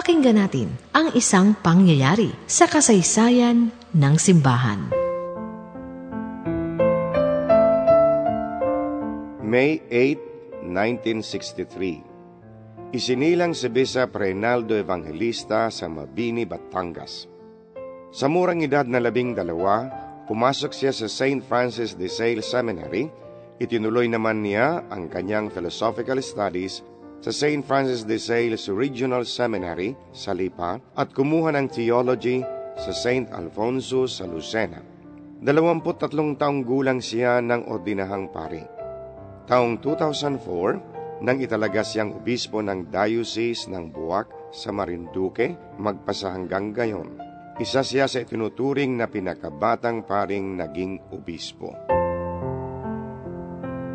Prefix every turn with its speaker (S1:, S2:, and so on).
S1: Pakinggan natin ang isang pangyayari sa kasaysayan ng simbahan.
S2: May 8, 1963 Isinilang si Bishop Reynaldo Evangelista sa Mabini, Batangas. Sa murang edad na labing dalawa, pumasok siya sa St. Francis de Sales Seminary. Itinuloy naman niya ang kanyang philosophical studies sa St. Francis de Sales Regional Seminary sa Lipa at kumuha ng theology sa St. Alfonso sa Lucena. Dalawamput tatlong taong gulang siya ng ordinahang pari. Taong 2004, nang italaga siyang obispo ng Diocese ng Buwak sa Marinduque, magpasa hanggang gayon. Isa siya sa itinuturing na pinakabatang paring naging obispo.